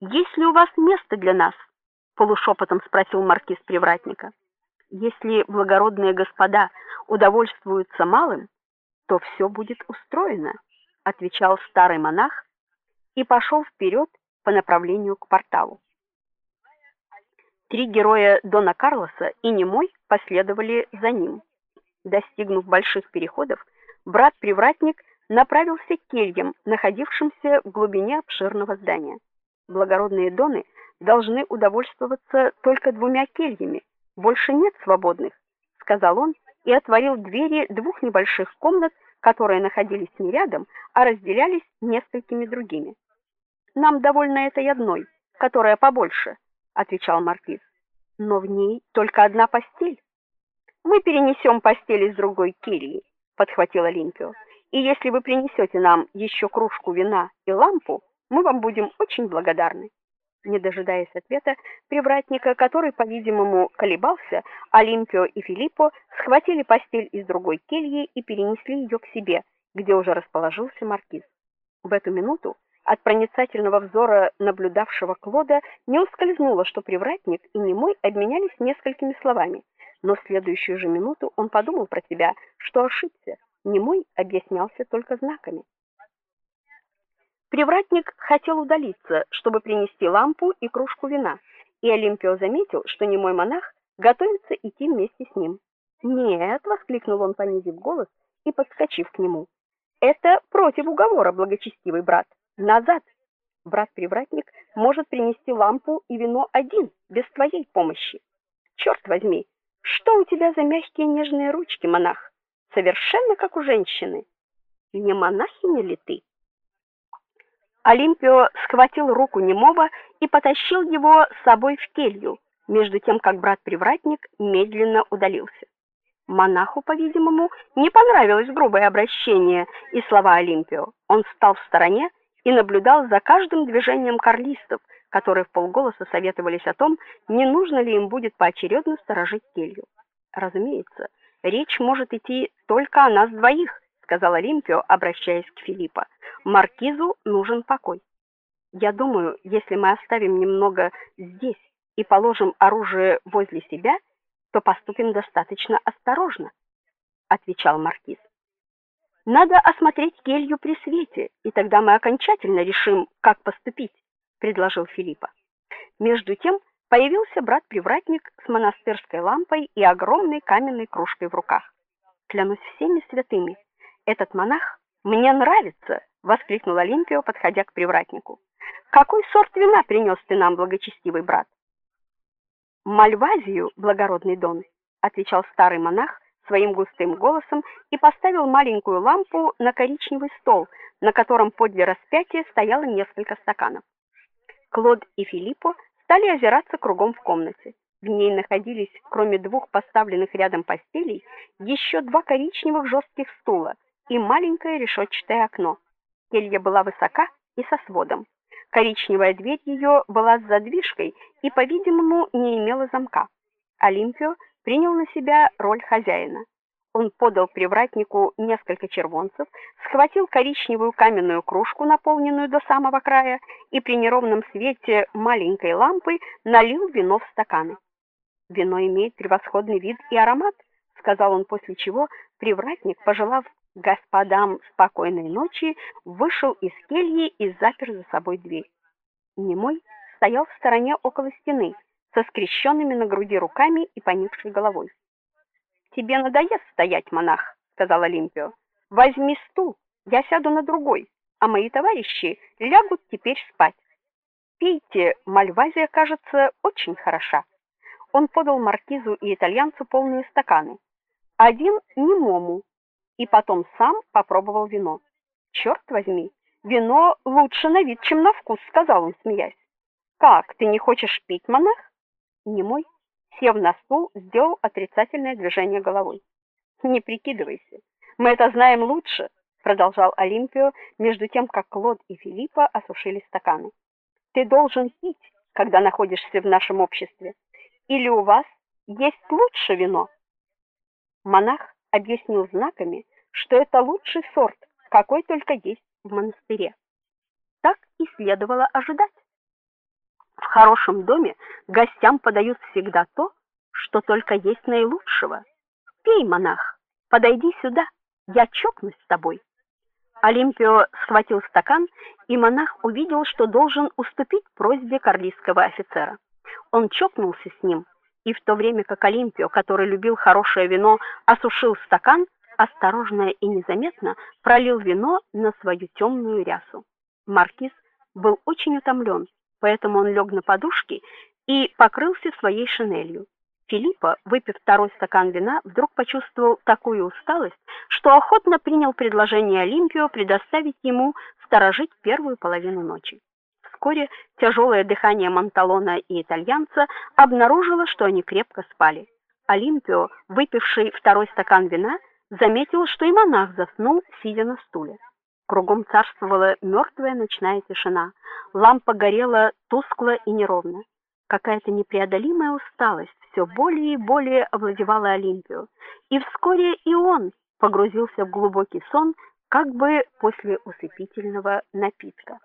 Есть ли у вас место для нас? полушепотом спросил маркиз привратника. Если благородные господа удовольствуются малым, то все будет устроено, отвечал старый монах и пошел вперед по направлению к порталу. Три героя Дона Карлоса и Немой последовали за ним. Достигнув больших переходов, брат-привратник направился к кельям, находившимся в глубине обширного здания. Благородные доны должны удовольствоваться только двумя кельями, больше нет свободных, сказал он и отворил двери двух небольших комнат, которые находились не рядом, а разделялись несколькими другими. Нам довольно этой одной, которая побольше, отвечал маркиз. Но в ней только одна постель. Мы перенесем постель из другой кельи, подхватил Олимпио. И если вы принесете нам еще кружку вина и лампу, мы вам будем очень благодарны. Не дожидаясь ответа привратника, который, по-видимому, колебался, Олимпио и Филиппо схватили постель из другой кельи и перенесли ее к себе, где уже расположился маркиз. В эту минуту от проницательного взора наблюдавшего Клода не ускользнуло, что привратник и немой обменялись несколькими словами, но в следующую же минуту он подумал про себя, что ошибся. Немой объяснялся только знаками. Привратник хотел удалиться, чтобы принести лампу и кружку вина, и Олимпио заметил, что немой монах готовится идти вместе с ним. "Нет", воскликнул он, понизив голос и подскочив к нему. "Это против уговора, благочестивый брат. Назад. Брат-привратник может принести лампу и вино один, без твоей помощи. Черт возьми, что у тебя за мягкие нежные ручки, монах? Совершенно как у женщины. Не монахиня ли ты?" Олимпио схватил руку немого и потащил его с собой в келью, между тем как брат-привратник медленно удалился. Монаху, по-видимому, не понравилось грубое обращение и слова Олимпио. Он встал в стороне и наблюдал за каждым движением карлистов, которые в полголоса советовались о том, не нужно ли им будет поочередно сторожить келью. Разумеется, речь может идти только о нас двоих, сказал Олимпио, обращаясь к Филиппу. Маркизу нужен покой. Я думаю, если мы оставим немного здесь и положим оружие возле себя, то поступим достаточно осторожно, отвечал маркиз. Надо осмотреть келью при свете, и тогда мы окончательно решим, как поступить, предложил Филиппа. Между тем появился брат-привратник с монастырской лампой и огромной каменной кружкой в руках. Клянусь всеми святыми, этот монах мне нравится, воскликнул Олимпио, подходя к привратнику. Какой сорт вина принес ты нам, благочестивый брат? Мальвазию, благородный дон, отвечал старый монах своим густым голосом и поставил маленькую лампу на коричневый стол, на котором подле распятия стояло несколько стаканов. Клод и Филиппо стали озираться кругом в комнате. В ней находились, кроме двух поставленных рядом постелей, еще два коричневых жестких стула и маленькое решетчатое окно. Келья была высока и со сводом. Коричневая дверь ее была с задвижкой и, по-видимому, не имела замка. Олимпио принял на себя роль хозяина. Он подал привратнику несколько червонцев, схватил коричневую каменную кружку, наполненную до самого края, и при неровном свете маленькой лампы налил вино в стаканы. Вино имеет превосходный вид и аромат, сказал он, после чего привратник, пожелав господам спокойной ночи, вышел из кельи и запер за собой дверь. Немой стоял в стороне около стены, со скрещенными на груди руками и поникшей головой. Тебе надоест стоять, монах, сказал Олимпио. Возьми стул, я сяду на другой, а мои товарищи лягут теперь спать. Пейте, Мальвазия, кажется, очень хороша. Он подал маркизу и итальянцу полные стаканы. Один немому, и потом сам попробовал вино. «Черт возьми, вино лучше на вид, чем на вкус, сказал он, смеясь. Как, ты не хочешь пить, монах? Немой, сев на стул, сделал отрицательное движение головой. Не прикидывайся. Мы это знаем лучше, продолжал Олимпио, между тем как Клод и Филиппа осушили стаканы. Ты должен пить, когда находишься в нашем обществе. Или у вас есть лучше вино? Монах объяснил знаками, что это лучший сорт, какой только есть в монастыре. Так и следовало ожидать. хорошем доме гостям подают всегда то, что только есть наилучшего. Пей, монах, подойди сюда, я чокнусь с тобой. Олимпио схватил стакан, и монах увидел, что должен уступить просьбе карлийского офицера. Он чокнулся с ним, и в то время как Олимпио, который любил хорошее вино, осушил стакан, осторожно и незаметно пролил вино на свою темную рясу. Маркиз был очень утомлен, поэтому он лег на подушки и покрылся своей шинелью. Филиппа, выпив второй стакан вина, вдруг почувствовал такую усталость, что охотно принял предложение Олимпио предоставить ему сторожить первую половину ночи. Вскоре тяжелое дыхание Монталона и итальянца обнаружило, что они крепко спали. Олимпио, выпивший второй стакан вина, заметил, что и монах заснул, сидя на стуле. Кругом царствовала мертвая ночная тишина. Лампа горела тускло и неровно. Какая-то непреодолимая усталость все более и более овладевала Олимпию, и вскоре и он погрузился в глубокий сон, как бы после усыпительного напитка.